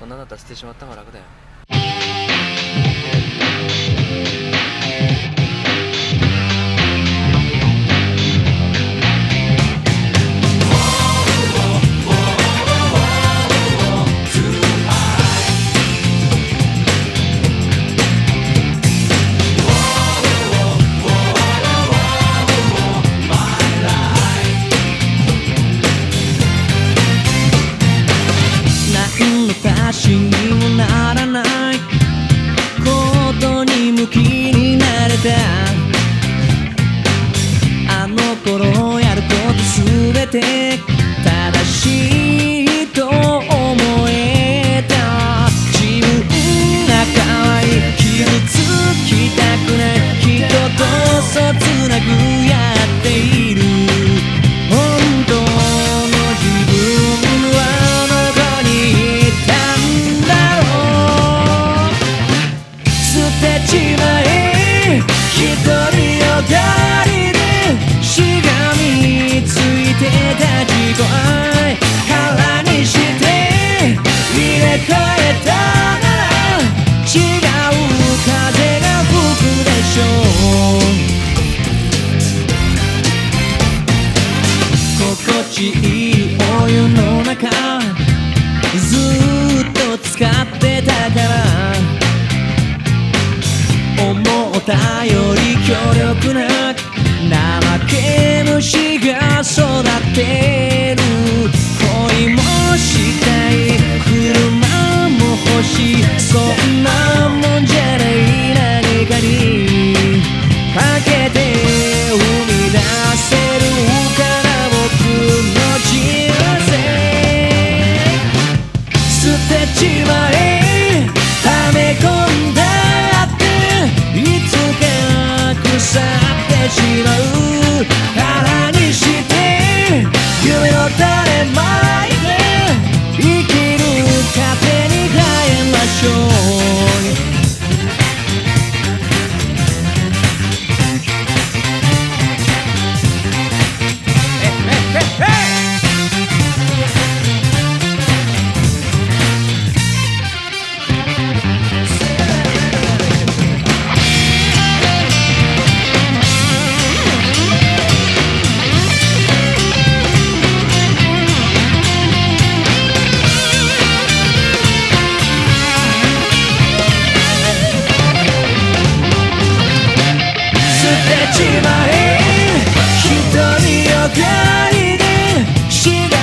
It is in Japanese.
そんなだったら捨ててしまった方が楽だよ。足しにもならない心地いいお湯の中ずっと使ってたから。思ったより強力な怠け虫が育ってる。しまうってしまい一人よりにしが